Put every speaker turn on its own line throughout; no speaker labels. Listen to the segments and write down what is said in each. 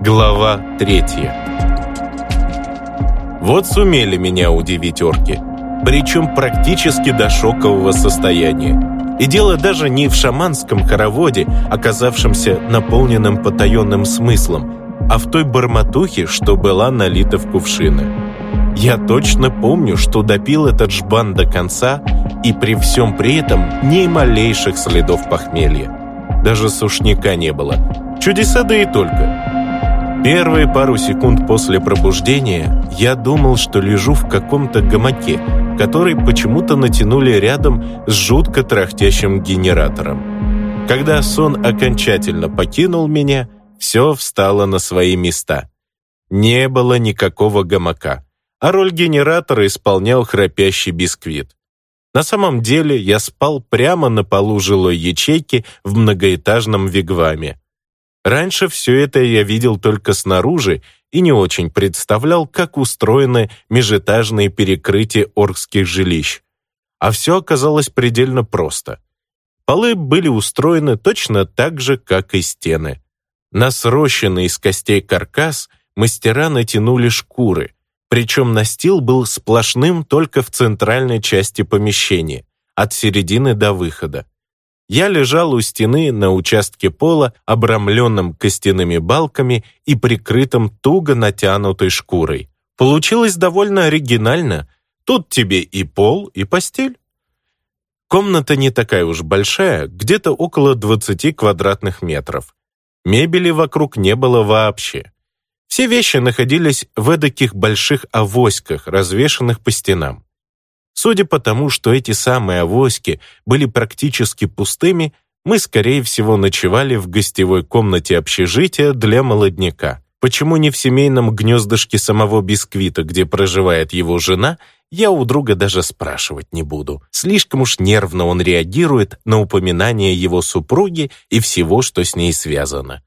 Глава третья. Вот сумели меня удивить орки. Причем практически до шокового состояния. И дело даже не в шаманском хороводе, оказавшемся наполненным потаенным смыслом, а в той бормотухе, что была налита в кувшины. Я точно помню, что допил этот жбан до конца, и при всем при этом ни малейших следов похмелья. Даже сушняка не было. Чудеса да и только. Первые пару секунд после пробуждения я думал, что лежу в каком-то гамаке, который почему-то натянули рядом с жутко трахтящим генератором. Когда сон окончательно покинул меня, все встало на свои места. Не было никакого гамака, а роль генератора исполнял храпящий бисквит. На самом деле я спал прямо на полу жилой ячейки в многоэтажном вигваме. Раньше все это я видел только снаружи и не очень представлял, как устроены межэтажные перекрытия оркских жилищ. А все оказалось предельно просто. Полы были устроены точно так же, как и стены. На срощенный из костей каркас мастера натянули шкуры, причем настил был сплошным только в центральной части помещения, от середины до выхода. Я лежал у стены на участке пола, обрамленном костяными балками и прикрытым туго натянутой шкурой. Получилось довольно оригинально. Тут тебе и пол, и постель. Комната не такая уж большая, где-то около 20 квадратных метров. Мебели вокруг не было вообще. Все вещи находились в эдаких больших авоськах, развешанных по стенам. Судя по тому, что эти самые авоськи были практически пустыми, мы, скорее всего, ночевали в гостевой комнате общежития для молодняка. Почему не в семейном гнездышке самого бисквита, где проживает его жена, я у друга даже спрашивать не буду. Слишком уж нервно он реагирует на упоминание его супруги и всего, что с ней связано.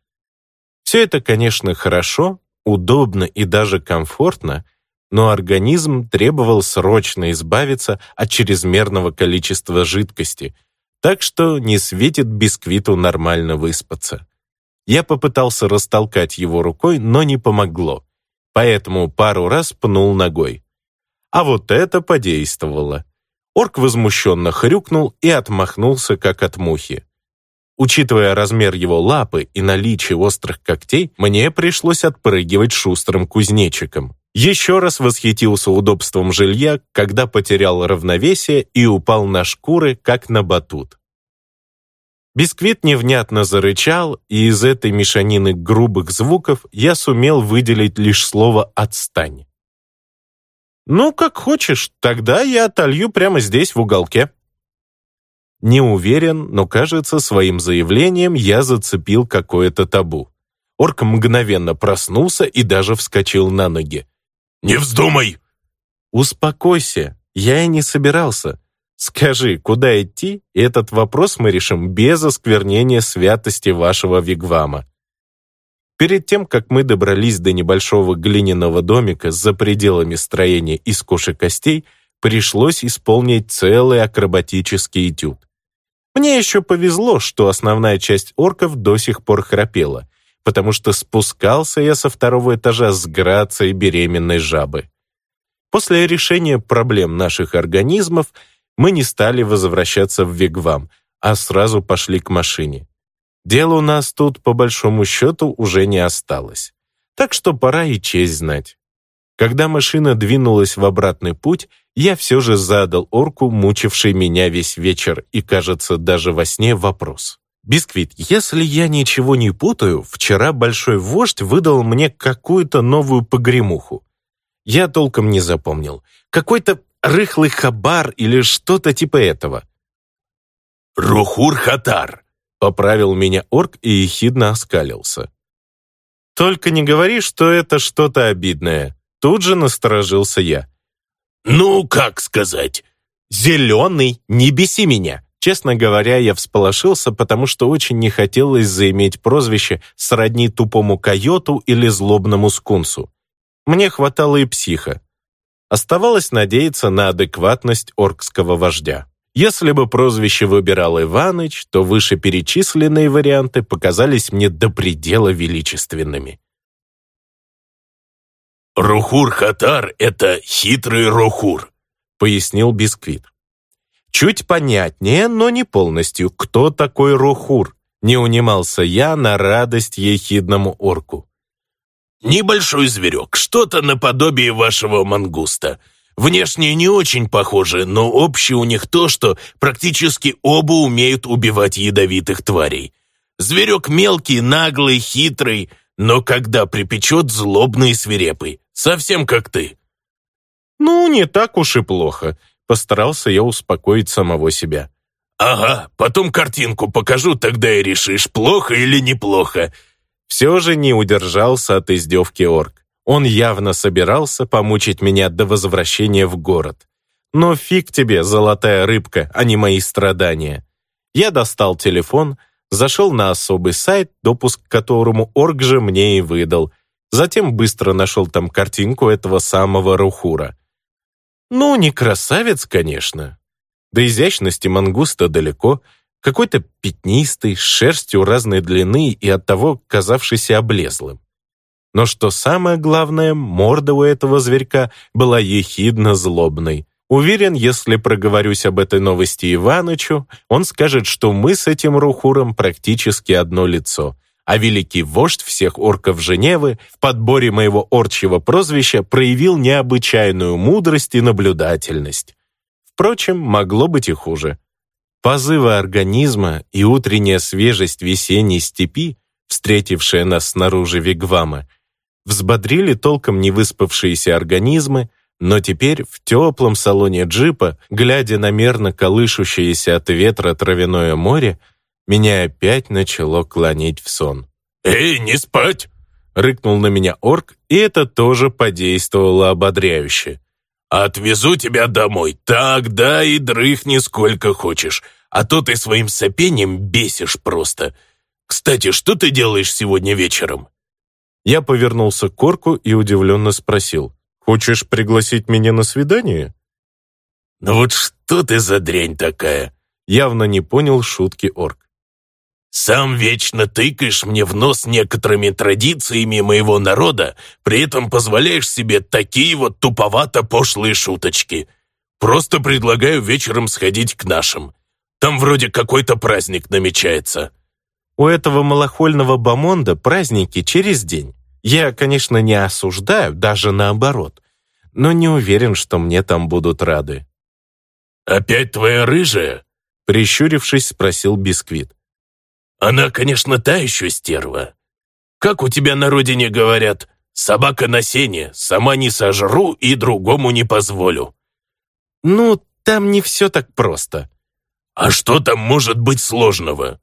Все это, конечно, хорошо, удобно и даже комфортно, но организм требовал срочно избавиться от чрезмерного количества жидкости, так что не светит бисквиту нормально выспаться. Я попытался растолкать его рукой, но не помогло, поэтому пару раз пнул ногой. А вот это подействовало. Орк возмущенно хрюкнул и отмахнулся, как от мухи. Учитывая размер его лапы и наличие острых когтей, мне пришлось отпрыгивать шустрым кузнечиком. Еще раз восхитился удобством жилья, когда потерял равновесие и упал на шкуры, как на батут. Бисквит невнятно зарычал, и из этой мешанины грубых звуков я сумел выделить лишь слово «отстань». «Ну, как хочешь, тогда я отолью прямо здесь, в уголке». Не уверен, но, кажется, своим заявлением я зацепил какое-то табу. Орк мгновенно проснулся и даже вскочил на ноги. «Не вздумай!» «Успокойся, я и не собирался. Скажи, куда идти, и этот вопрос мы решим без осквернения святости вашего вигвама». Перед тем, как мы добрались до небольшого глиняного домика за пределами строения из кошек костей, пришлось исполнить целый акробатический этюд. Мне еще повезло, что основная часть орков до сих пор храпела, потому что спускался я со второго этажа с грацией беременной жабы. После решения проблем наших организмов мы не стали возвращаться в Вигвам, а сразу пошли к машине. Дела у нас тут, по большому счету, уже не осталось. Так что пора и честь знать. Когда машина двинулась в обратный путь, я все же задал орку, мучивший меня весь вечер и, кажется, даже во сне, вопрос. «Бисквит, если я ничего не путаю, вчера Большой Вождь выдал мне какую-то новую погремуху. Я толком не запомнил. Какой-то рыхлый хабар или что-то типа этого».
«Рухур-хатар», — поправил меня орк и ехидно оскалился.
«Только не говори, что это что-то обидное». Тут же насторожился я.
«Ну, как сказать?»
«Зеленый, не беси меня!» Честно говоря, я всполошился, потому что очень не хотелось заиметь прозвище сродни тупому койоту или злобному скунсу. Мне хватало и психа. Оставалось надеяться на адекватность оркского вождя. Если бы прозвище выбирал Иваныч, то вышеперечисленные варианты показались мне до предела величественными.
«Рухур-хатар — это хитрый рухур», — пояснил Бисквит.
Чуть понятнее, но не полностью, кто такой Рухур. Не унимался я на радость ехидному орку.
«Небольшой зверек, что-то наподобие вашего мангуста. Внешне не очень похожи, но общее у них то, что практически оба умеют убивать ядовитых тварей. Зверек мелкий, наглый, хитрый, но когда припечет, злобный и свирепый. Совсем как ты».
«Ну, не так уж и плохо», — постарался я успокоить самого себя.
«Ага, потом картинку покажу, тогда и решишь, плохо или неплохо».
Все же не удержался от издевки орк. Он явно собирался помучить меня до возвращения в город. Но фиг тебе, золотая рыбка, а не мои страдания. Я достал телефон, зашел на особый сайт, допуск к которому орг же мне и выдал. Затем быстро нашел там картинку этого самого Рухура. Ну, не красавец, конечно, до изящности мангуста далеко, какой-то пятнистый, с шерстью разной длины и оттого казавшийся облезлым. Но что самое главное, морда у этого зверька была ехидно-злобной. Уверен, если проговорюсь об этой новости Иванычу, он скажет, что мы с этим Рухуром практически одно лицо, а великий вождь всех орков Женевы в подборе моего орчьего прозвища проявил необычайную мудрость и наблюдательность. Впрочем, могло быть и хуже. Позывы организма и утренняя свежесть весенней степи, встретившая нас снаружи Вигвама, взбодрили толком невыспавшиеся организмы, но теперь в теплом салоне джипа, глядя на мерно колышущееся от ветра травяное море, меня опять начало клонить в сон.
«Эй, не спать!»
— рыкнул на меня орк, и это тоже подействовало ободряюще.
«Отвезу тебя домой, тогда и дрыхни сколько хочешь, а то ты своим сопением бесишь просто. Кстати, что ты делаешь сегодня вечером?»
Я повернулся к Корку и удивленно спросил, «Хочешь пригласить меня на свидание?»
«Ну вот что ты за дрянь такая?»
Явно не понял шутки орк.
Сам вечно тыкаешь мне в нос некоторыми традициями моего народа, при этом позволяешь себе такие вот туповато-пошлые шуточки. Просто предлагаю вечером сходить к нашим. Там вроде какой-то праздник намечается».
«У этого малохольного бомонда праздники через день. Я, конечно, не осуждаю, даже наоборот, но не уверен, что мне там будут рады».
«Опять твоя рыжая?»
Прищурившись, спросил Бисквит.
Она, конечно, та еще стерва. Как у тебя на родине говорят, собака на сене, сама не сожру и другому не позволю.
Ну, там не все так просто.
А что там может быть сложного?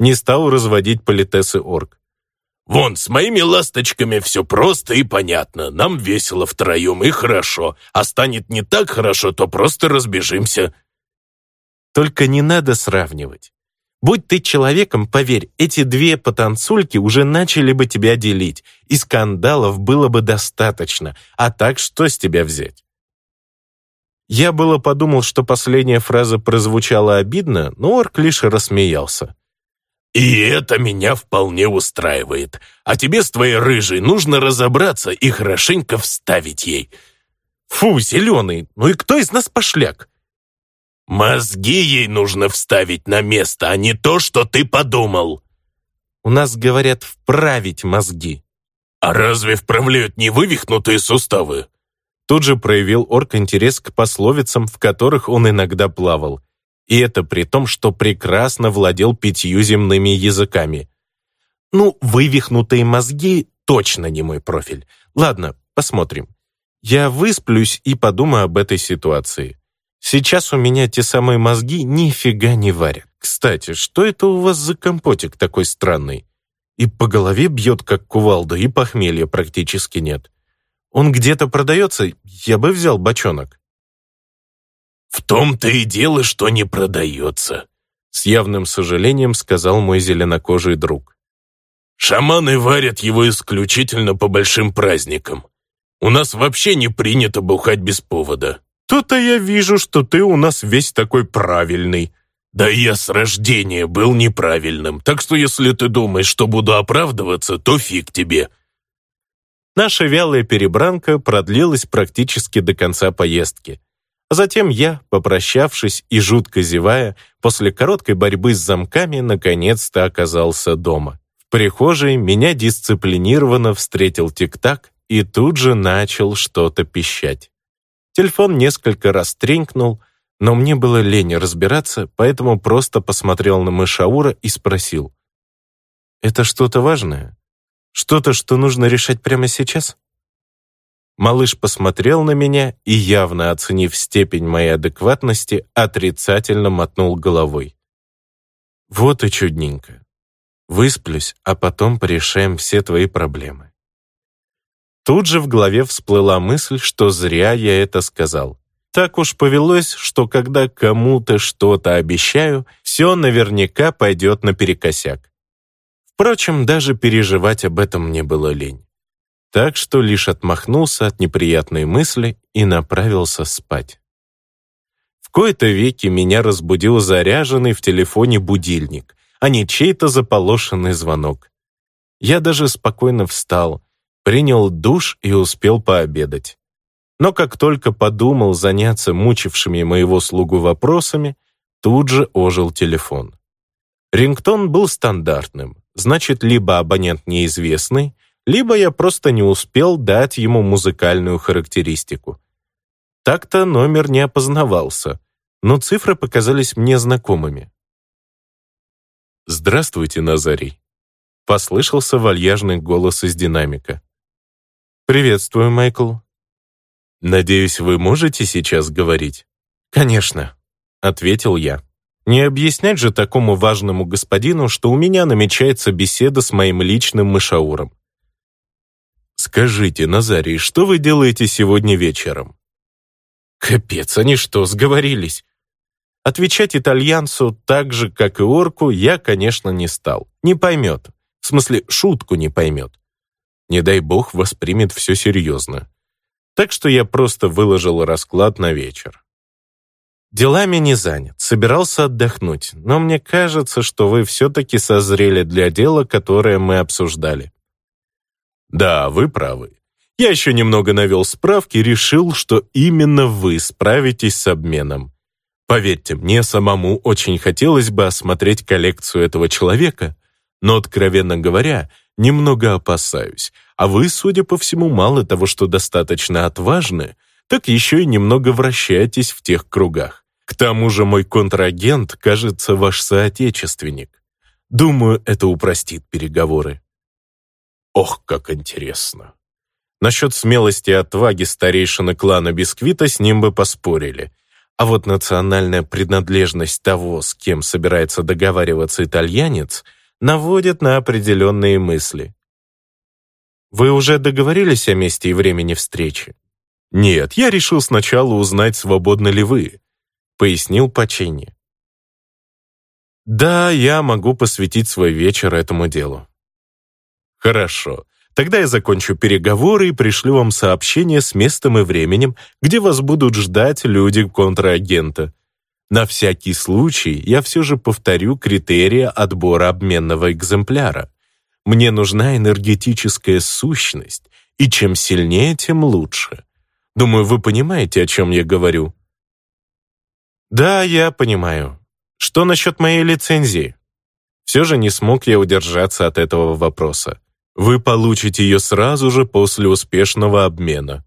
Не стал разводить политесы орк.
Вон, с моими ласточками все просто и понятно. Нам весело втроем и хорошо. А станет не так хорошо, то просто разбежимся.
Только не надо сравнивать. Будь ты человеком, поверь, эти две потанцульки уже начали бы тебя делить, и скандалов было бы достаточно, а так что с тебя взять? Я было подумал, что последняя фраза прозвучала обидно, но Орк лишь рассмеялся.
«И это меня вполне устраивает. А тебе с твоей рыжей нужно разобраться и хорошенько вставить ей».
«Фу, зеленый, ну и кто из нас пошляк?»
Мозги ей нужно вставить на место, а не то, что ты подумал.
У нас говорят вправить мозги.
А разве вправляют не вывихнутые суставы?
Тут же проявил орк интерес к пословицам, в которых он иногда плавал. И это при том, что прекрасно владел пятью земными языками. Ну, вывихнутые мозги точно не мой профиль. Ладно, посмотрим. Я высплюсь и подумаю об этой ситуации. Сейчас у меня те самые мозги нифига не варят. Кстати, что это у вас за компотик такой странный? И по голове бьет, как кувалда, и похмелья практически нет. Он где-то продается, я бы взял бочонок.
«В том-то и дело, что не продается», —
с явным сожалением сказал мой зеленокожий друг.
«Шаманы варят его исключительно по большим праздникам. У нас вообще не принято бухать без повода».
То-то я вижу, что ты у нас весь такой правильный».
«Да я с рождения был неправильным, так что если ты думаешь, что буду оправдываться, то фиг тебе».
Наша вялая перебранка продлилась практически до конца поездки. Затем я, попрощавшись и жутко зевая, после короткой борьбы с замками наконец-то оказался дома. В прихожей меня дисциплинированно встретил тик-так и тут же начал что-то пищать. Телефон несколько раз тренькнул, но мне было лень разбираться, поэтому просто посмотрел на Мышаура и спросил. «Это что-то важное? Что-то, что нужно решать прямо сейчас?» Малыш посмотрел на меня и, явно оценив степень моей адекватности, отрицательно мотнул головой. «Вот и чудненько. Высплюсь, а потом порешаем все твои проблемы». Тут же в голове всплыла мысль, что зря я это сказал. Так уж повелось, что когда кому-то что-то обещаю, все наверняка пойдет наперекосяк. Впрочем, даже переживать об этом мне было лень. Так что лишь отмахнулся от неприятной мысли и направился спать. В кои-то веки меня разбудил заряженный в телефоне будильник, а не чей-то заполошенный звонок. Я даже спокойно встал, принял душ и успел пообедать. Но как только подумал заняться мучившими моего слугу вопросами, тут же ожил телефон. Рингтон был стандартным, значит, либо абонент неизвестный, либо я просто не успел дать ему музыкальную характеристику. Так-то номер не опознавался, но цифры показались мне знакомыми. «Здравствуйте, Назарий», — послышался вальяжный голос из динамика. «Приветствую, Майкл», «Надеюсь, вы можете сейчас говорить?» «Конечно», — ответил я. «Не объяснять же такому важному господину, что у меня намечается беседа с моим личным мышауром». «Скажите, Назарий, что вы делаете сегодня вечером?» «Капец, они что, сговорились?» Отвечать итальянцу так же, как и орку, я, конечно, не стал. Не поймет. В смысле, шутку не поймет. Не дай бог воспримет все серьезно так что я просто выложил расклад на вечер. Делами не занят, собирался отдохнуть, но мне кажется, что вы все-таки созрели для дела, которое мы обсуждали. Да, вы правы. Я еще немного навел справки и решил, что именно вы справитесь с обменом. Поверьте, мне самому очень хотелось бы осмотреть коллекцию этого человека, но, откровенно говоря, немного опасаюсь, а вы, судя по всему, мало того, что достаточно отважны, так еще и немного вращаетесь в тех кругах. К тому же мой контрагент, кажется, ваш соотечественник. Думаю, это упростит переговоры. Ох, как интересно. Насчет смелости и отваги старейшины клана Бисквита с ним бы поспорили. А вот национальная принадлежность того, с кем собирается договариваться итальянец, наводит на определенные мысли. Вы уже договорились о месте и времени встречи? Нет, я решил сначала узнать, свободны ли вы, пояснил Пачини. Да, я могу посвятить свой вечер этому делу. Хорошо. Тогда я закончу переговоры и пришлю вам сообщение с местом и временем, где вас будут ждать люди контрагента. На всякий случай я все же повторю критерии отбора обменного экземпляра. Мне нужна энергетическая сущность, и чем сильнее, тем лучше. Думаю, вы понимаете, о чем я говорю. Да, я понимаю. Что насчет моей лицензии? Все же не смог я удержаться от этого вопроса. Вы получите ее сразу же после успешного обмена.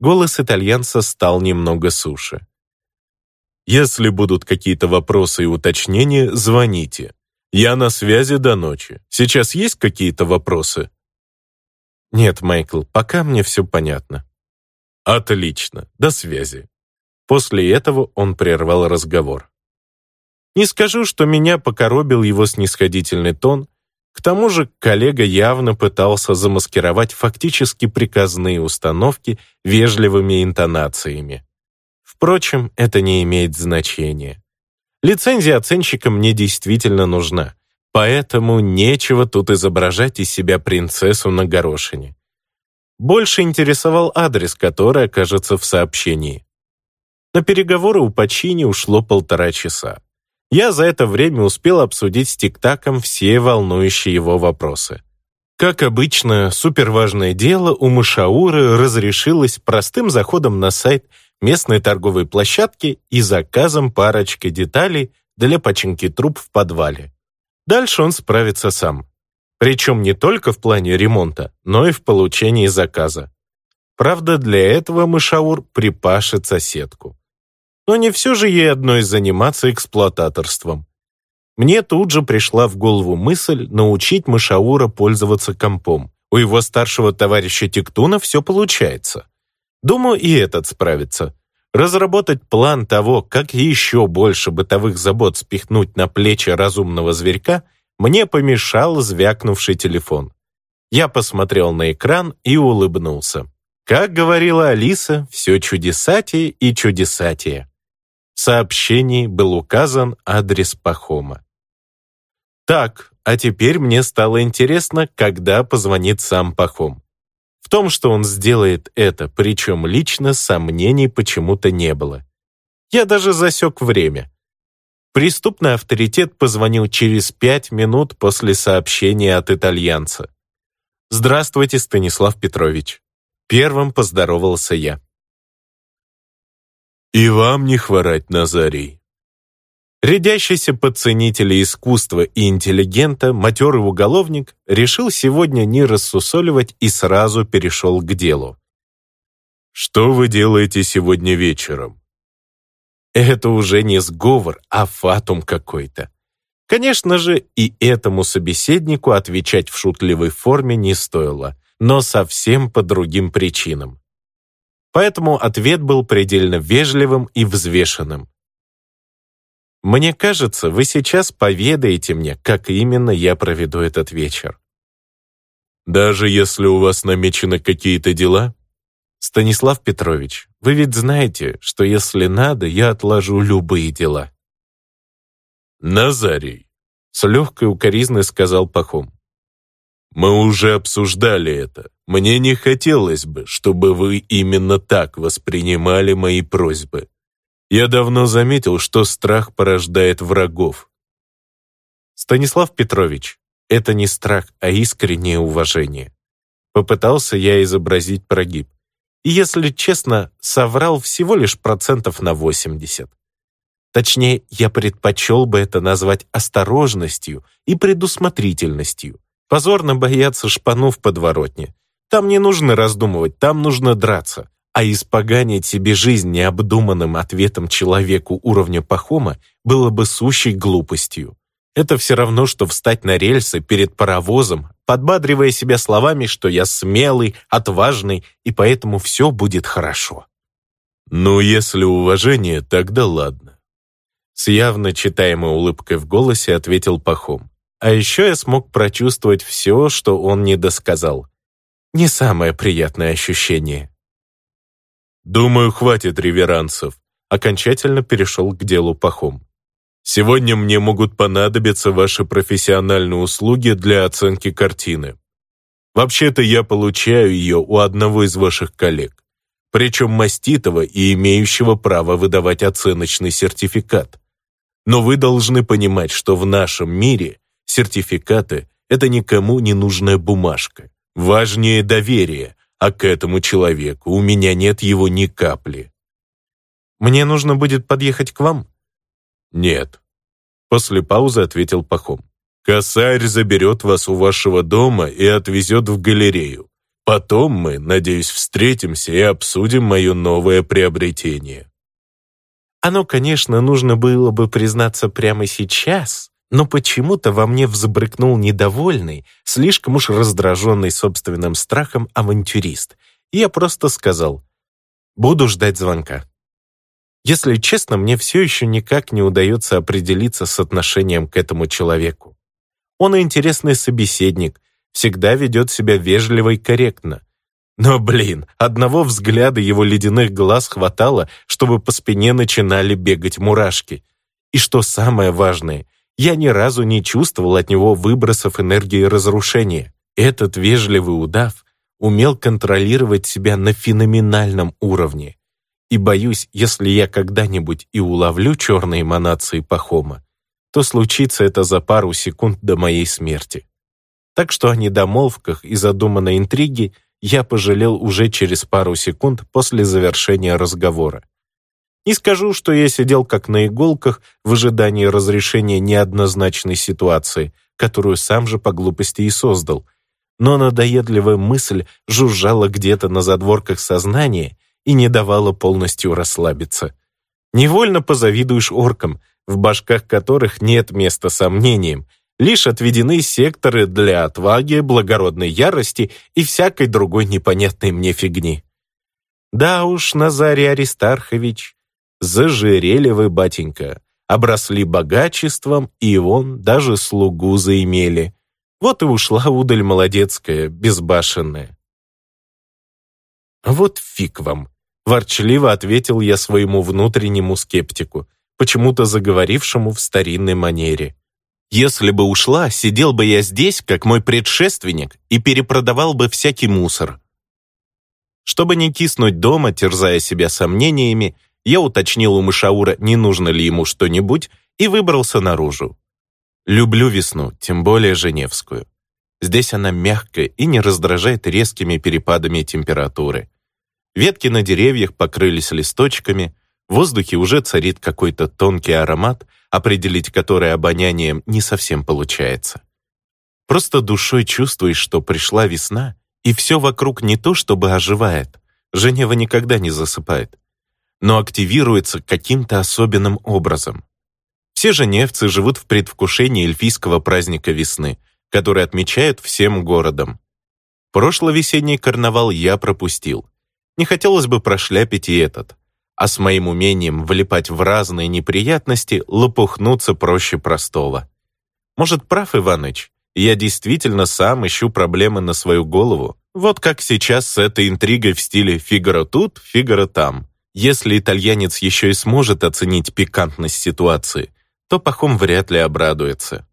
Голос итальянца стал немного суше. Если будут какие-то вопросы и уточнения, звоните. Я на связи до ночи. Сейчас есть какие-то вопросы? Нет, Майкл, пока мне все понятно. Отлично, до связи. После этого он прервал разговор. Не скажу, что меня покоробил его снисходительный тон, к тому же коллега явно пытался замаскировать фактически приказные установки вежливыми интонациями. Впрочем, это не имеет значения. Лицензия оценщика мне действительно нужна, поэтому нечего тут изображать из себя принцессу на горошине. Больше интересовал адрес, который окажется в сообщении. На переговоры у Пачини ушло полтора часа. Я за это время успел обсудить с Тиктаком все волнующие его вопросы. Как обычно, суперважное дело у Мышауры разрешилось простым заходом на сайт местной торговой площадки и заказом парочки деталей для починки труб в подвале. Дальше он справится сам. Причем не только в плане ремонта, но и в получении заказа. Правда, для этого Мышаур припашет соседку. Но не все же ей одной заниматься эксплуататорством. Мне тут же пришла в голову мысль научить Мышаура пользоваться компом. У его старшего товарища Тектуна все получается. Думаю, и этот справится. Разработать план того, как еще больше бытовых забот спихнуть на плечи разумного зверька, мне помешал звякнувший телефон. Я посмотрел на экран и улыбнулся. Как говорила Алиса, все чудесатие и чудесатие. В сообщении был указан адрес Пахома. Так, а теперь мне стало интересно, когда позвонит сам Пахом. В том, что он сделает это, причем лично, сомнений почему-то не было. Я даже засек время. Преступный авторитет позвонил через пять минут после сообщения от итальянца. «Здравствуйте, Станислав Петрович». Первым поздоровался я.
«И вам не хворать, Назарий.
Рядящийся под ценителей искусства и интеллигента матерый уголовник решил сегодня не рассусоливать и сразу перешел к делу.
«Что вы делаете сегодня вечером?»
Это уже не сговор, а фатум какой-то. Конечно же, и этому собеседнику отвечать в шутливой форме не стоило, но совсем по другим причинам. Поэтому ответ был предельно вежливым и взвешенным. Мне кажется, вы сейчас поведаете мне, как именно я проведу этот вечер.
Даже если у вас намечены какие-то дела?
Станислав Петрович, вы ведь знаете, что если надо, я отложу любые дела.
Назарий,
с легкой укоризной сказал Пахом.
Мы уже обсуждали это. Мне не хотелось бы, чтобы вы именно так воспринимали мои просьбы. Я давно заметил, что страх порождает врагов.
Станислав Петрович, это не страх, а искреннее уважение. Попытался я изобразить прогиб. И, если честно, соврал всего лишь процентов на 80. Точнее, я предпочел бы это назвать осторожностью и предусмотрительностью. Позорно бояться шпану в подворотне. Там не нужно раздумывать, там нужно драться а испоганить себе жизнь необдуманным ответом человеку уровня Пахома было бы сущей глупостью. Это все равно, что встать на рельсы перед паровозом, подбадривая себя словами, что я смелый, отважный, и поэтому все будет хорошо.
«Ну, если уважение, тогда ладно».
С явно читаемой улыбкой в голосе ответил Пахом. А еще я смог прочувствовать все, что он не досказал. Не самое приятное ощущение.
«Думаю, хватит реверансов», окончательно перешел к делу Пахом. «Сегодня мне могут понадобиться ваши профессиональные услуги для оценки картины. Вообще-то я получаю ее у одного из ваших коллег, причем маститого и имеющего право выдавать оценочный сертификат. Но вы должны понимать, что в нашем мире сертификаты – это никому не нужная бумажка. Важнее доверие, а к этому человеку у меня нет его ни капли.
Мне нужно будет подъехать к вам?
Нет. После паузы ответил Пахом. Косарь заберет вас у вашего дома и отвезет в галерею. Потом мы, надеюсь, встретимся и обсудим мое новое приобретение.
Оно, конечно, нужно было бы признаться прямо сейчас, но почему-то во мне взбрыкнул недовольный, слишком уж раздраженный собственным страхом авантюрист. И я просто сказал, буду ждать звонка. Если честно, мне все еще никак не удается определиться с отношением к этому человеку. Он интересный собеседник, всегда ведет себя вежливо и корректно. Но, блин, одного взгляда его ледяных глаз хватало, чтобы по спине начинали бегать мурашки. И что самое важное — я ни разу не чувствовал от него выбросов энергии разрушения. Этот вежливый удав умел контролировать себя на феноменальном уровне. И боюсь, если я когда-нибудь и уловлю черные эманации Пахома, то случится это за пару секунд до моей смерти. Так что о недомолвках и задуманной интриге я пожалел уже через пару секунд после завершения разговора. Не скажу, что я сидел как на иголках в ожидании разрешения неоднозначной ситуации, которую сам же по глупости и создал, но надоедливая мысль жужжала где-то на задворках сознания и не давала полностью расслабиться. Невольно позавидуешь оркам, в башках которых нет места сомнениям, лишь отведены секторы для отваги, благородной ярости и всякой другой непонятной мне фигни. Да уж, Назарий Аристархович, зажирели вы, батенька, обросли богачеством, и вон даже слугу заимели. Вот и ушла удаль молодецкая, безбашенная. «Вот фиг вам!» — ворчливо ответил я своему внутреннему скептику, почему-то заговорившему в старинной манере. «Если бы ушла, сидел бы я здесь, как мой предшественник, и перепродавал бы всякий мусор». Чтобы не киснуть дома, терзая себя сомнениями, я уточнил у Мышаура, не нужно ли ему что-нибудь, и выбрался наружу. Люблю весну, тем более Женевскую. Здесь она мягкая и не раздражает резкими перепадами температуры. Ветки на деревьях покрылись листочками, в воздухе уже царит какой-то тонкий аромат, определить который обонянием не совсем получается. Просто душой чувствуешь, что пришла весна, и все вокруг не то чтобы оживает, Женева никогда не засыпает, но активируется каким-то особенным образом. Все женевцы живут в предвкушении эльфийского праздника весны, который отмечают всем городом. Прошлый весенний карнавал я пропустил. Не хотелось бы прошляпить и этот. А с моим умением влипать в разные неприятности лопухнуться проще простого. Может, прав Иваныч? Я действительно сам ищу проблемы на свою голову. Вот как сейчас с этой интригой в стиле «Фигаро тут, Фигаро там». Если итальянец еще и сможет оценить пикантность ситуации, то Пахом вряд ли обрадуется.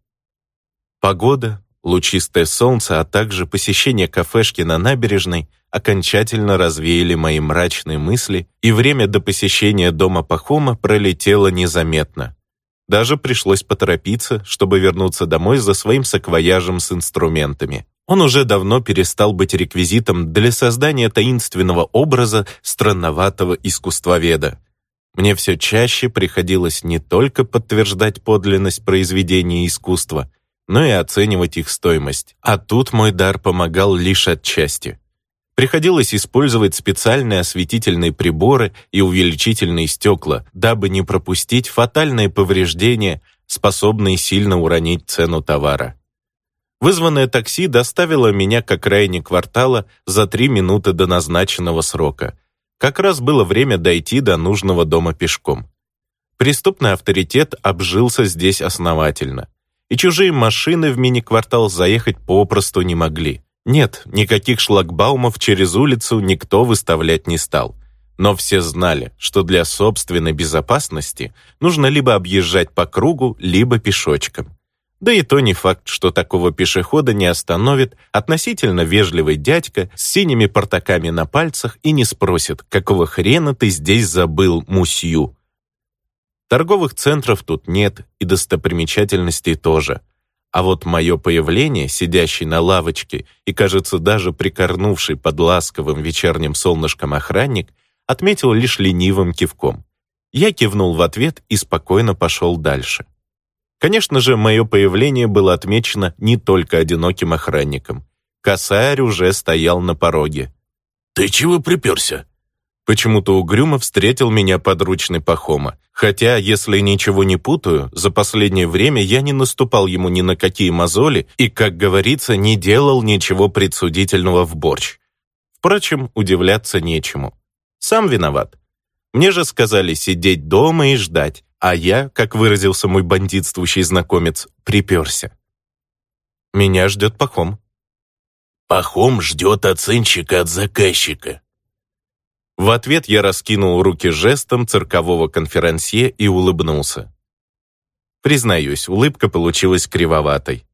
Погода, лучистое солнце, а также посещение кафешки на набережной окончательно развеяли мои мрачные мысли, и время до посещения дома Пахома пролетело незаметно. Даже пришлось поторопиться, чтобы вернуться домой за своим саквояжем с инструментами. Он уже давно перестал быть реквизитом для создания таинственного образа странноватого искусствоведа. Мне все чаще приходилось не только подтверждать подлинность произведения искусства, но и оценивать их стоимость. А тут мой дар помогал лишь отчасти. Приходилось использовать специальные осветительные приборы и увеличительные стекла, дабы не пропустить фатальные повреждения, способные сильно уронить цену товара. Вызванное такси доставило меня к окраине квартала за три минуты до назначенного срока – как раз было время дойти до нужного дома пешком. Преступный авторитет обжился здесь основательно. И чужие машины в мини-квартал заехать попросту не могли. Нет, никаких шлагбаумов через улицу никто выставлять не стал. Но все знали, что для собственной безопасности нужно либо объезжать по кругу, либо пешочком. Да и то не факт, что такого пешехода не остановит относительно вежливый дядька с синими портаками на пальцах и не спросит, какого хрена ты здесь забыл, мусью. Торговых центров тут нет и достопримечательностей тоже. А вот мое появление, сидящий на лавочке и, кажется, даже прикорнувший под ласковым вечерним солнышком охранник, отметил лишь ленивым кивком. Я кивнул в ответ и спокойно пошел дальше. Конечно же, мое появление было отмечено не только одиноким охранником. Косарь уже стоял на пороге.
«Ты чего приперся?»
Почему-то угрюмо встретил меня подручный Пахома. Хотя, если ничего не путаю, за последнее время я не наступал ему ни на какие мозоли и, как говорится, не делал ничего предсудительного в борщ. Впрочем, удивляться нечему. Сам виноват. Мне же сказали сидеть дома и ждать, а я, как выразился мой бандитствующий знакомец, приперся. Меня ждет Пахом.
Пахом ждет оценщика от заказчика.
В ответ я раскинул руки жестом циркового конферансье и улыбнулся. Признаюсь, улыбка получилась кривоватой.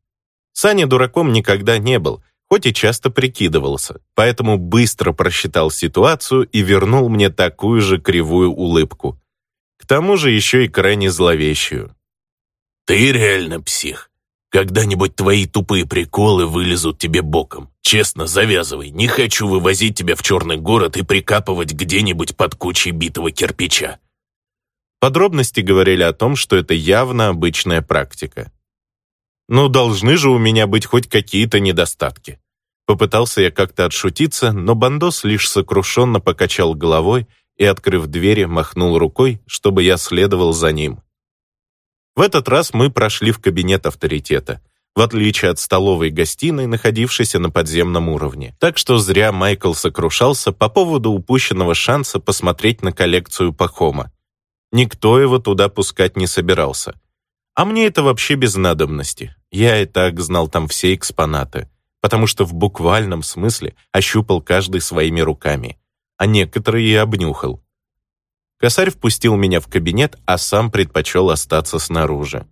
Саня дураком никогда не был, хоть и часто прикидывался, поэтому быстро просчитал ситуацию и вернул мне такую же кривую улыбку. К тому же еще и крайне зловещую.
«Ты реально псих. Когда-нибудь твои тупые приколы вылезут тебе боком. Честно, завязывай. Не хочу вывозить тебя в черный город и прикапывать где-нибудь под кучей битого кирпича».
Подробности говорили о том, что это явно обычная практика. «Ну, должны же у меня быть хоть какие-то недостатки». Попытался я как-то отшутиться, но Бандос лишь сокрушенно покачал головой и, открыв двери, махнул рукой, чтобы я следовал за ним. В этот раз мы прошли в кабинет авторитета, в отличие от столовой гостиной, находившейся на подземном уровне. Так что зря Майкл сокрушался по поводу упущенного шанса посмотреть на коллекцию Пахома. Никто его туда пускать не собирался. А мне это вообще без надобности. Я и так знал там все экспонаты, потому что в буквальном смысле ощупал каждый своими руками, а некоторые и обнюхал. Косарь впустил меня в кабинет, а сам предпочел остаться снаружи.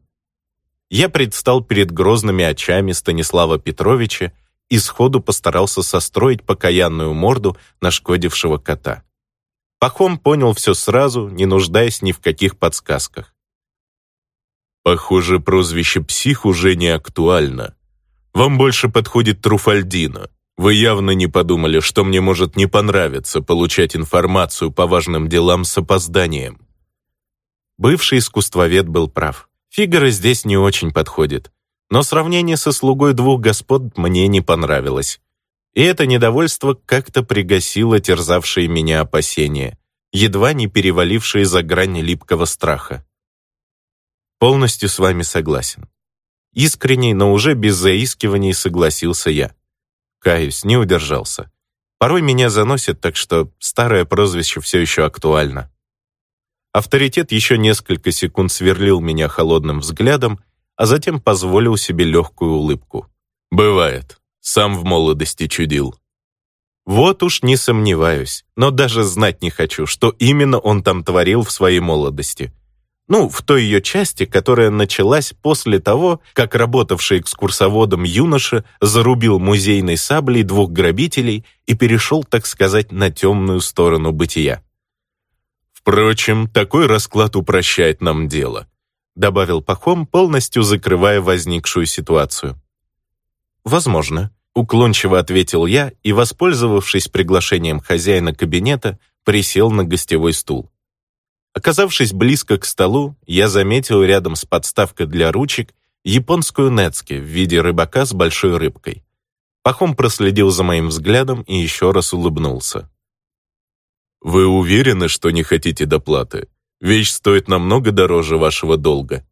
Я предстал перед грозными очами Станислава Петровича и сходу постарался состроить покаянную морду нашкодившего кота. Пахом понял все сразу, не нуждаясь ни в каких подсказках.
«Похоже, прозвище «псих» уже не актуально. Вам больше подходит Труфальдино. Вы явно не подумали, что мне может не понравиться получать информацию по важным делам с опозданием.
Бывший искусствовед был прав. Фигара здесь не очень подходит. Но сравнение со слугой двух господ мне не понравилось. И это недовольство как-то пригасило терзавшие меня опасения, едва не перевалившие за грань липкого страха. Полностью с вами согласен. Искренне, но уже без заискиваний согласился я. Каюсь, не удержался. Порой меня заносит, так что старое прозвище все еще актуально. Авторитет еще несколько секунд сверлил меня холодным взглядом, а затем позволил себе легкую улыбку.
«Бывает. Сам в молодости чудил».
Вот уж не сомневаюсь, но даже знать не хочу, что именно он там творил в своей молодости. Ну, в той ее части, которая началась после того, как работавший экскурсоводом юноша зарубил музейной саблей двух грабителей и перешел, так сказать, на темную сторону бытия.
«Впрочем, такой расклад упрощает нам дело», добавил Пахом, полностью закрывая возникшую ситуацию.
«Возможно», — уклончиво ответил я и, воспользовавшись приглашением хозяина кабинета, присел на гостевой стул. Оказавшись близко к столу, я заметил рядом с подставкой для ручек японскую нецки в виде рыбака с большой рыбкой. Пахом проследил за моим взглядом и еще раз улыбнулся.
«Вы уверены, что не хотите доплаты? Вещь стоит намного дороже вашего долга».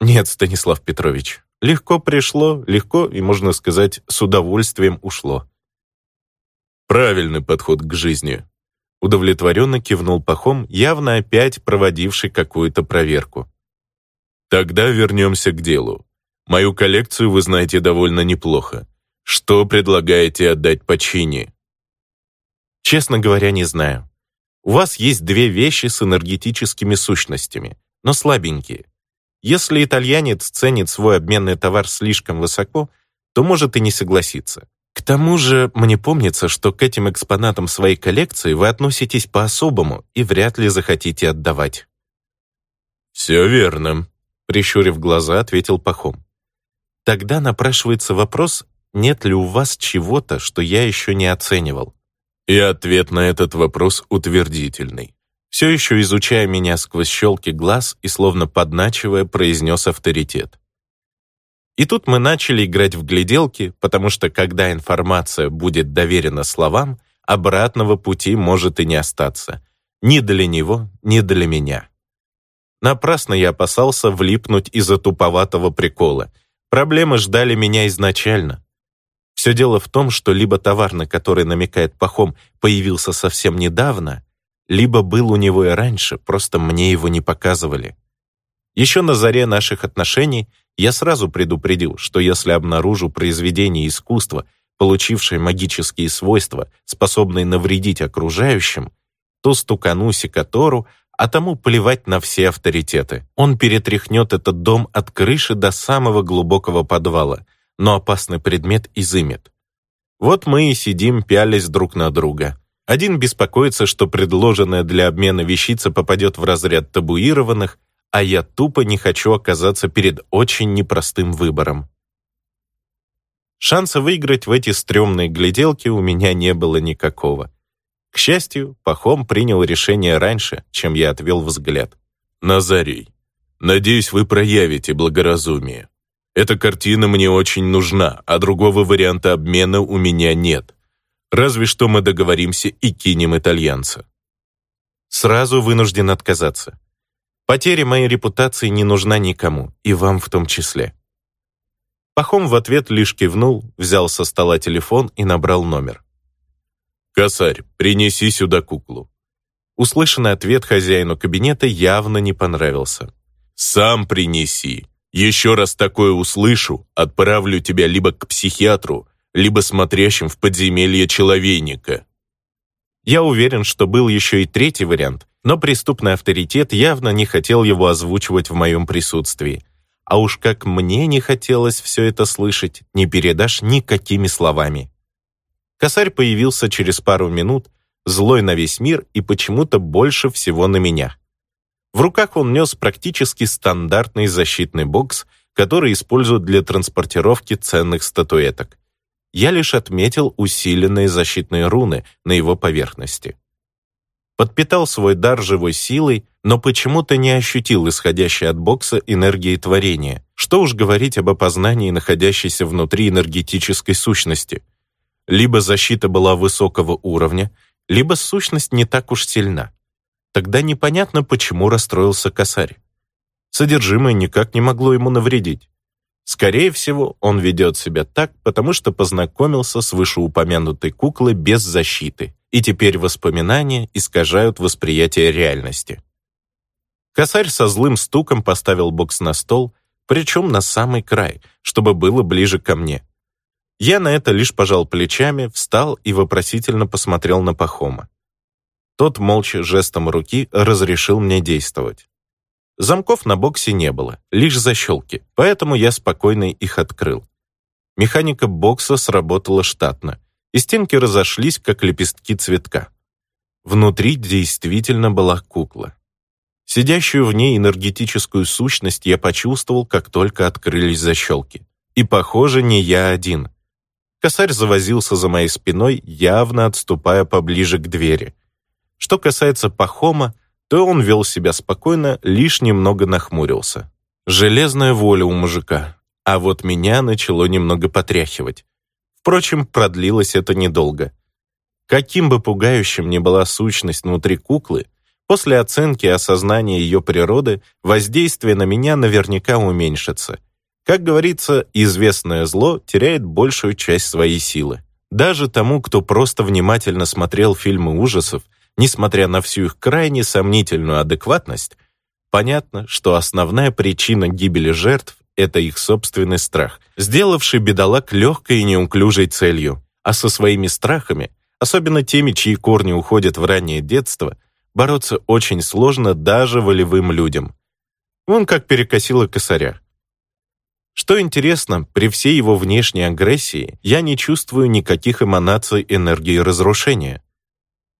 «Нет, Станислав Петрович, легко пришло, легко и, можно сказать, с удовольствием ушло».
«Правильный подход к жизни»,
Удовлетворенно кивнул Пахом, явно опять проводивший какую-то проверку.
Тогда вернемся к делу. Мою коллекцию вы знаете довольно неплохо. Что предлагаете отдать по чине?
Честно говоря, не знаю. У вас есть две вещи с энергетическими сущностями, но слабенькие. Если итальянец ценит свой обменный товар слишком высоко, то может и не согласиться. К тому же, мне помнится, что к этим экспонатам своей коллекции вы относитесь по-особому и вряд ли захотите отдавать.
«Все верно», — прищурив глаза, ответил Пахом.
«Тогда напрашивается вопрос, нет ли у вас чего-то, что я еще не оценивал?»
И ответ на этот вопрос утвердительный.
Все еще изучая меня сквозь щелки глаз и словно подначивая, произнес авторитет. И тут мы начали играть в гляделки, потому что когда информация будет доверена словам, обратного пути может и не остаться. Ни для него, ни для меня. Напрасно я опасался влипнуть из-за туповатого прикола. Проблемы ждали меня изначально. Все дело в том, что либо товар, на который намекает Пахом, появился совсем недавно, либо был у него и раньше, просто мне его не показывали. Еще на заре наших отношений я сразу предупредил, что если обнаружу произведение искусства, получившее магические свойства, способные навредить окружающим, то стукану секатору, а тому плевать на все авторитеты. Он перетряхнет этот дом от крыши до самого глубокого подвала, но опасный предмет изымет. Вот мы и сидим, пялись друг на друга. Один беспокоится, что предложенная для обмена вещица попадет в разряд табуированных, а я тупо не хочу оказаться перед очень непростым выбором. Шанса выиграть в эти стрёмные гляделки у меня не было никакого. К счастью, Пахом принял решение раньше, чем я отвел взгляд.
«Назарий, надеюсь, вы проявите благоразумие. Эта картина мне очень нужна, а другого варианта обмена у меня нет. Разве что мы договоримся и кинем итальянца».
Сразу вынужден отказаться. Потеря моей репутации не нужна никому, и вам в том числе. Пахом в ответ лишь кивнул, взял со стола телефон и набрал номер.
«Косарь, принеси сюда куклу».
Услышанный ответ хозяину кабинета явно не понравился.
«Сам принеси. Еще раз такое услышу, отправлю тебя либо к психиатру, либо смотрящим в подземелье человейника».
Я уверен, что был еще и третий вариант, но преступный авторитет явно не хотел его озвучивать в моем присутствии. А уж как мне не хотелось все это слышать, не передашь никакими словами. Косарь появился через пару минут, злой на весь мир и почему-то больше всего на меня. В руках он нес практически стандартный защитный бокс, который используют для транспортировки ценных статуэток. Я лишь отметил усиленные защитные руны на его поверхности. Подпитал свой дар живой силой, но почему-то не ощутил исходящей от бокса энергии творения. Что уж говорить об опознании находящейся внутри энергетической сущности. Либо защита была высокого уровня, либо сущность не так уж сильна. Тогда непонятно, почему расстроился косарь. Содержимое никак не могло ему навредить. Скорее всего, он ведет себя так, потому что познакомился с вышеупомянутой куклой без защиты, и теперь воспоминания искажают восприятие реальности. Косарь со злым стуком поставил бокс на стол, причем на самый край, чтобы было ближе ко мне. Я на это лишь пожал плечами, встал и вопросительно посмотрел на Пахома. Тот молча жестом руки разрешил мне действовать. Замков на боксе не было, лишь защелки, поэтому я спокойно их открыл. Механика бокса сработала штатно, и стенки разошлись, как лепестки цветка. Внутри действительно была кукла. Сидящую в ней энергетическую сущность я почувствовал, как только открылись защелки. И, похоже, не я один. Косарь завозился за моей спиной, явно отступая поближе к двери. Что касается Пахома, то он вел себя спокойно, лишь немного нахмурился. Железная воля у мужика. А вот меня начало немного потряхивать. Впрочем, продлилось это недолго. Каким бы пугающим ни была сущность внутри куклы, после оценки и осознания ее природы воздействие на меня наверняка уменьшится — как говорится, известное зло теряет большую часть своей силы. Даже тому, кто просто внимательно смотрел фильмы ужасов, несмотря на всю их крайне сомнительную адекватность, понятно, что основная причина гибели жертв — это их собственный страх, сделавший бедолаг легкой и неуклюжей целью. А со своими страхами, особенно теми, чьи корни уходят в раннее детство, бороться очень сложно даже волевым людям. Вон как перекосило косаря. Что интересно, при всей его внешней агрессии я не чувствую никаких эманаций энергии разрушения.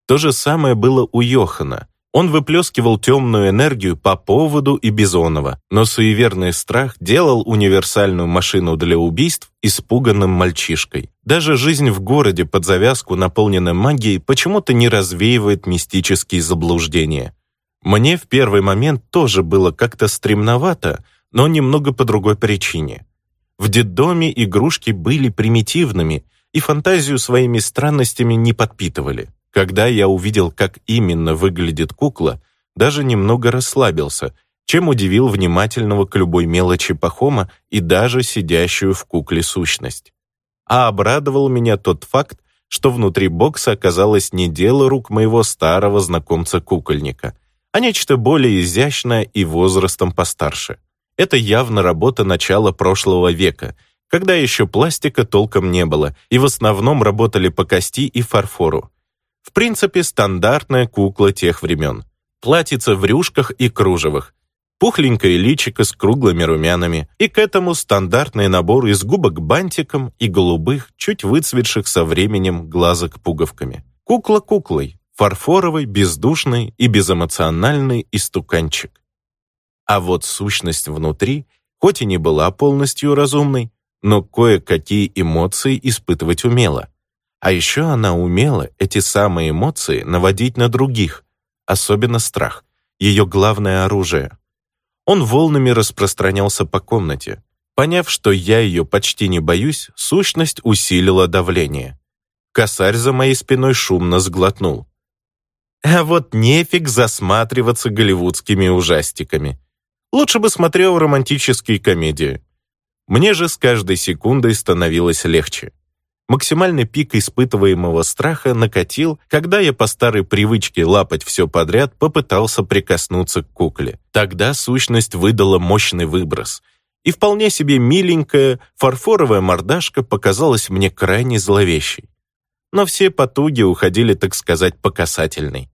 То же самое было у Йохана. Он выплескивал темную энергию по поводу и Бизонова, но суеверный страх делал универсальную машину для убийств испуганным мальчишкой. Даже жизнь в городе под завязку, наполненной магией, почему-то не развеивает мистические заблуждения. Мне в первый момент тоже было как-то стремновато, но немного по другой причине. В детдоме игрушки были примитивными и фантазию своими странностями не подпитывали. Когда я увидел, как именно выглядит кукла, даже немного расслабился, чем удивил внимательного к любой мелочи Пахома и даже сидящую в кукле сущность. А обрадовал меня тот факт, что внутри бокса оказалось не дело рук моего старого знакомца-кукольника, а нечто более изящное и возрастом постарше. Это явно работа начала прошлого века, когда еще пластика толком не было, и в основном работали по кости и фарфору. В принципе, стандартная кукла тех времен. Платьица в рюшках и кружевах, пухленькое личико с круглыми румянами, и к этому стандартный набор из губок бантиком и голубых, чуть выцветших со временем глазок пуговками. Кукла куклой, фарфоровый, бездушный и безэмоциональный истуканчик. А вот сущность внутри, хоть и не была полностью разумной, но кое-какие эмоции испытывать умела. А еще она умела эти самые эмоции наводить на других, особенно страх, ее главное оружие. Он волнами распространялся по комнате. Поняв, что я ее почти не боюсь, сущность усилила давление. Косарь за моей спиной шумно сглотнул. А вот нефиг засматриваться голливудскими ужастиками. Лучше бы смотрел романтические комедии. Мне же с каждой секундой становилось легче. Максимальный пик испытываемого страха накатил, когда я по старой привычке лапать все подряд попытался прикоснуться к кукле. Тогда сущность выдала мощный выброс. И вполне себе миленькая фарфоровая мордашка показалась мне крайне зловещей. Но все потуги уходили, так сказать, по касательной.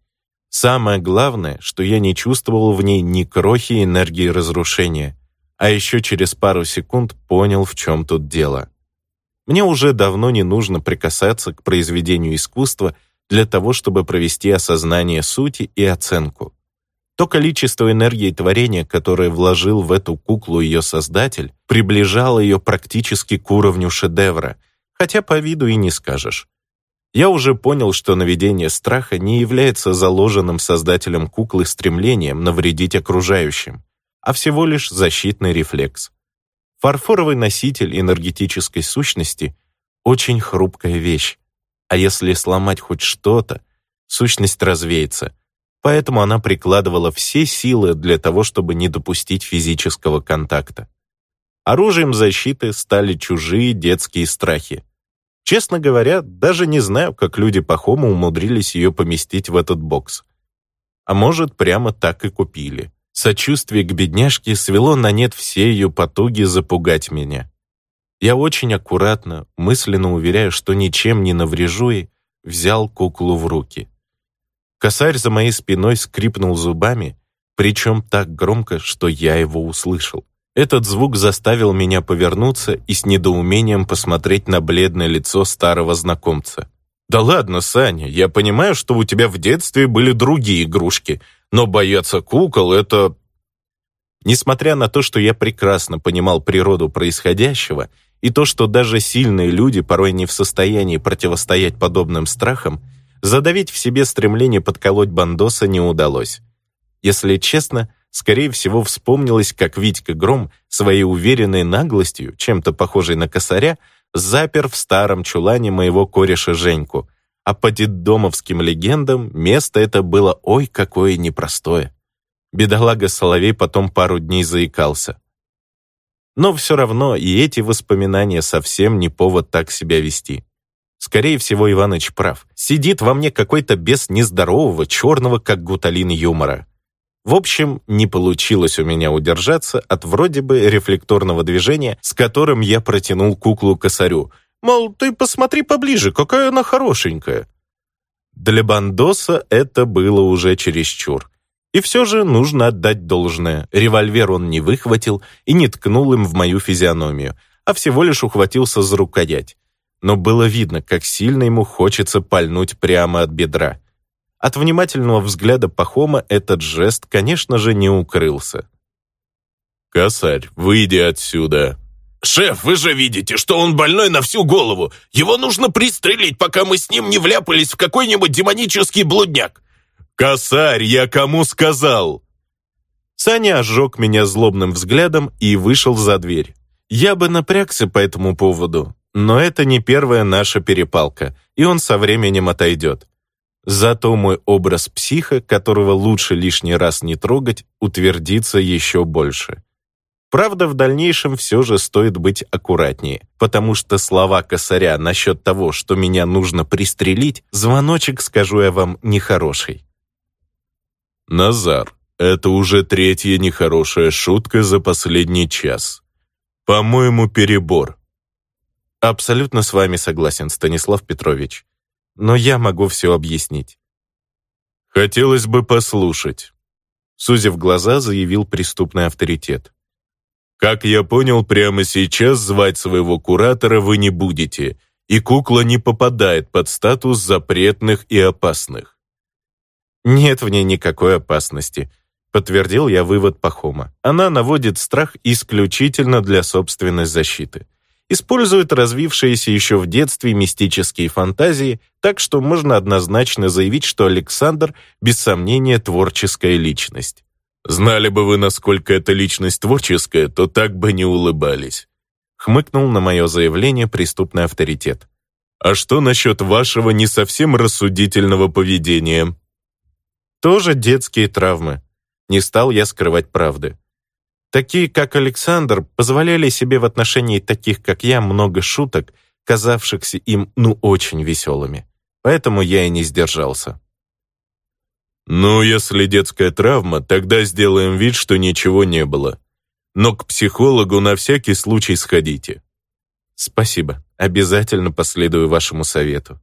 Самое главное, что я не чувствовал в ней ни крохи энергии разрушения, а еще через пару секунд понял, в чем тут дело. Мне уже давно не нужно прикасаться к произведению искусства для того, чтобы провести осознание сути и оценку. То количество энергии творения, которое вложил в эту куклу ее создатель, приближало ее практически к уровню шедевра, хотя по виду и не скажешь. Я уже понял, что наведение страха не является заложенным создателем куклы стремлением навредить окружающим, а всего лишь защитный рефлекс. Фарфоровый носитель энергетической сущности — очень хрупкая вещь, а если сломать хоть что-то, сущность развеется, поэтому она прикладывала все силы для того, чтобы не допустить физического контакта. Оружием защиты стали чужие детские страхи. Честно говоря, даже не знаю, как люди Пахома умудрились ее поместить в этот бокс. А может, прямо так и купили. Сочувствие к бедняжке свело на нет все ее потуги запугать меня. Я очень аккуратно, мысленно уверяю, что ничем не наврежу и взял куклу в руки. Косарь за моей спиной скрипнул зубами, причем так громко, что я его услышал. Этот звук заставил меня повернуться и с недоумением посмотреть на бледное лицо старого знакомца. «Да ладно, Саня, я понимаю, что у тебя в детстве были другие игрушки, но бояться кукол — это...» Несмотря на то, что я прекрасно понимал природу происходящего, и то, что даже сильные люди порой не в состоянии противостоять подобным страхам, задавить в себе стремление подколоть бандоса не удалось. Если честно, скорее всего, вспомнилось, как Витька Гром своей уверенной наглостью, чем-то похожей на косаря, запер в старом чулане моего кореша Женьку, а по детдомовским легендам место это было ой какое непростое. Бедолага Соловей потом пару дней заикался. Но все равно и эти воспоминания совсем не повод так себя вести. Скорее всего, Иваныч прав. Сидит во мне какой-то бес нездорового, черного, как гуталин юмора. В общем, не получилось у меня удержаться от вроде бы рефлекторного движения, с которым я протянул куклу косарю — Мол, ты посмотри поближе, какая она хорошенькая. Для Бандоса это было уже чересчур. И все же нужно отдать должное. Револьвер он не выхватил и не ткнул им в мою физиономию, а всего лишь ухватился за рукоять. Но было видно, как сильно ему хочется пальнуть прямо от бедра. От внимательного взгляда Пахома этот жест, конечно же, не укрылся.
«Косарь, выйди отсюда!»
«Шеф, вы же видите, что он больной на всю голову. Его нужно пристрелить, пока мы с ним не вляпались в какой-нибудь демонический блудняк».
«Косарь, я кому сказал?»
Саня ожег меня злобным взглядом и вышел за дверь. Я бы напрягся по этому поводу, но это не первая наша перепалка, и он со временем отойдет. Зато мой образ психа, которого лучше лишний раз не трогать, утвердится еще больше. Правда, в дальнейшем все же стоит быть аккуратнее, потому что слова косаря насчет того, что меня нужно пристрелить, звоночек, скажу я вам, нехороший.
Назар, это уже третья нехорошая шутка за последний час. По-моему, перебор.
Абсолютно с вами согласен, Станислав Петрович. Но я могу все объяснить.
Хотелось бы послушать.
Сузив глаза, заявил преступный авторитет.
Как я понял, прямо сейчас звать своего куратора вы не будете, и кукла не попадает под статус запретных и опасных.
Нет в ней никакой опасности, Подтвердил я вывод Пахома. Она наводит страх исключительно для собственной защиты. Использует развившиеся еще в детстве мистические фантазии, так что можно однозначно заявить, что Александр, без сомнения, творческая личность.
«Знали бы вы, насколько эта личность творческая, то так бы не улыбались»,
хмыкнул на мое заявление преступный авторитет.
«А что насчет вашего не совсем рассудительного поведения?»
Тоже детские травмы. Не стал я скрывать правды. Такие, как Александр, позволяли себе в отношении таких, как я, много шуток, казавшихся им ну очень веселыми. Поэтому я и не сдержался.
«Ну, если детская травма, тогда сделаем вид, что ничего не было. Но к психологу на всякий случай сходите».
«Спасибо. Обязательно последую вашему совету».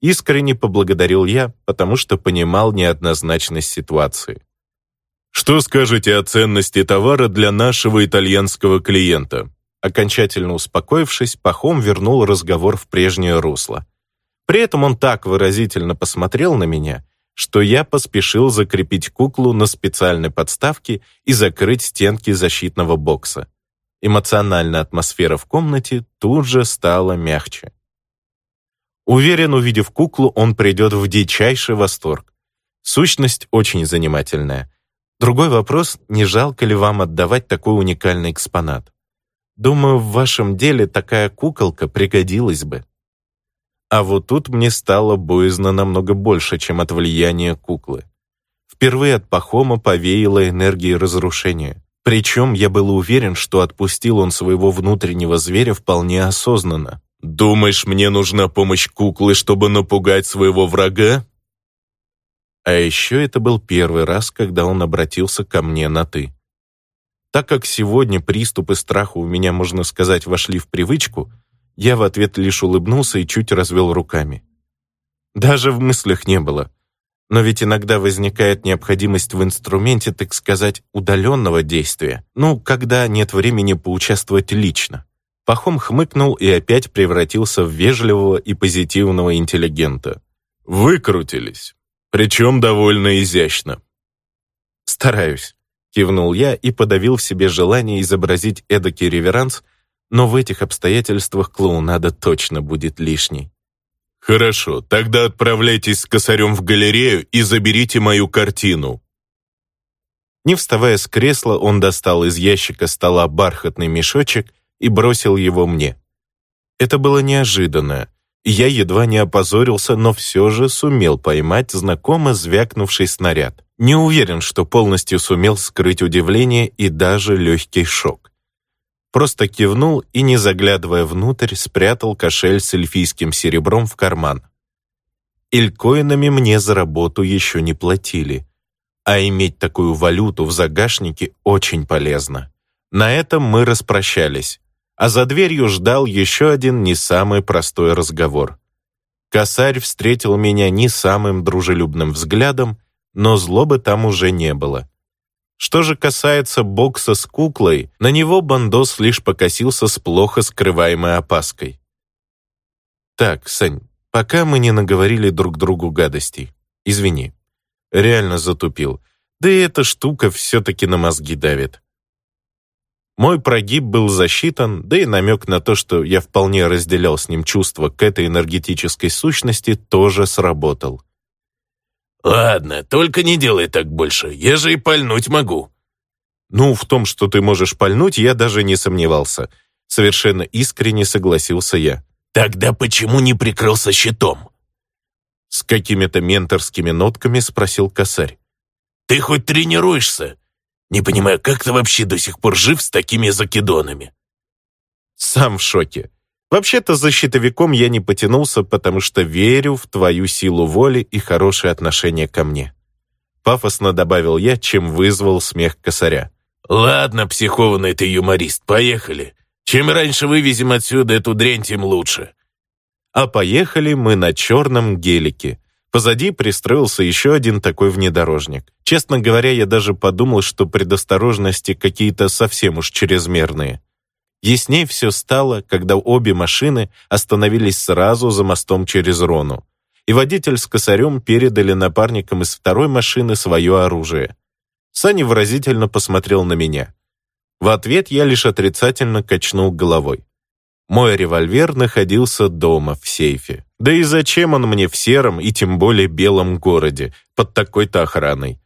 Искренне поблагодарил я, потому что понимал неоднозначность ситуации.
Что скажете о ценности товара для нашего итальянского клиента?
Окончательно успокоившись, Пахом вернул разговор в прежнее русло. При этом он так выразительно посмотрел на меня, что я поспешил закрепить куклу на специальной подставке и закрыть стенки защитного бокса. Эмоциональная атмосфера в комнате тут же стала мягче. Уверен, увидев куклу, он придет в дичайший восторг. Сущность очень занимательная. Другой вопрос, не жалко ли вам отдавать такой уникальный экспонат? Думаю, в вашем деле такая куколка пригодилась бы. А вот тут мне стало боязно намного больше, чем от влияния куклы. Впервые от Пахома повеяло энергией разрушения. Причем я был уверен, что отпустил он своего внутреннего зверя вполне осознанно.
«Думаешь, мне нужна помощь куклы, чтобы напугать своего врага?»
А еще это был первый раз, когда он обратился ко мне на «ты». Так как сегодня приступы страха у меня, можно сказать, вошли в привычку, я в ответ лишь улыбнулся и чуть развел руками. Даже в мыслях не было. Но ведь иногда возникает необходимость в инструменте, так сказать, удаленного действия. Ну, когда нет времени поучаствовать лично. Пахом хмыкнул и опять превратился в вежливого и позитивного интеллигента.
«Выкрутились. Причем довольно изящно.
«Стараюсь», — кивнул я и подавил в себе желание изобразить эдакий реверанс, но в этих обстоятельствах клоунада точно будет лишней.
«Хорошо, тогда отправляйтесь с косарем в галерею и заберите мою картину».
Не вставая с кресла, он достал из ящика стола бархатный мешочек и бросил его мне. Это было неожиданно, я едва не опозорился, но все же сумел поймать знакомо звякнувший снаряд. Не уверен, что полностью сумел скрыть удивление и даже легкий шок. Просто кивнул и, не заглядывая внутрь, спрятал кошель с эльфийским серебром в карман. Илькоинами мне за работу еще не платили, а иметь такую валюту в загашнике очень полезно. На этом мы распрощались а за дверью ждал еще один не самый простой разговор. Косарь встретил меня не самым дружелюбным взглядом, но злобы там уже не было. Что же касается бокса с куклой, на него Бандос лишь покосился с плохо скрываемой опаской. «Так, Сань, пока мы не наговорили друг другу гадостей. Извини. Реально затупил. Да и эта штука все-таки на мозги давит. Мой прогиб был засчитан, да и намек на то, что я вполне разделял с ним чувства к этой энергетической сущности, тоже сработал.
«Ладно, только не делай так больше, я же и пальнуть могу».
«Ну, в том, что ты можешь пальнуть, я даже не сомневался». Совершенно искренне согласился я.
«Тогда почему не прикрылся щитом?»
С какими-то менторскими нотками спросил косарь.
«Ты хоть тренируешься? Не понимаю, как ты вообще до сих пор жив с такими закидонами?»
«Сам в шоке. Вообще-то за щитовиком я не потянулся, потому что верю в твою силу воли и хорошее отношение ко мне». Пафосно добавил я, чем вызвал смех косаря.
«Ладно, психованный ты юморист, поехали. Чем раньше вывезем отсюда эту дрянь, тем лучше».
А поехали мы на черном гелике, Позади пристроился еще один такой внедорожник. Честно говоря, я даже подумал, что предосторожности какие-то совсем уж чрезмерные. Ясней все стало, когда обе машины остановились сразу за мостом через Рону, и водитель с косарем передали напарникам из второй машины свое оружие. Сани выразительно посмотрел на меня. В ответ я лишь отрицательно качнул головой. Мой револьвер находился дома, в сейфе. Да и зачем он мне в сером и тем более белом городе, под такой-то охраной?